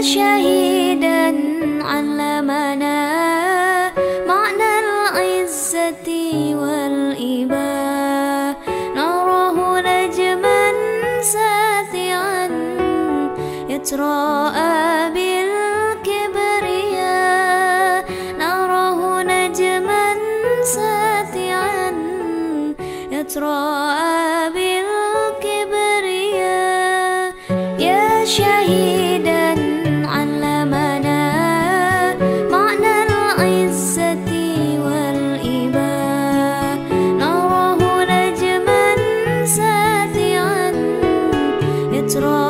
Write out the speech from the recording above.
شهيدا علمنا معنى العزة والإباء. نراه نجما ساتعا يتراءى بالكبرياء نراه نجما ساتعا يتراءى نراه نجما ساتعا يتراءى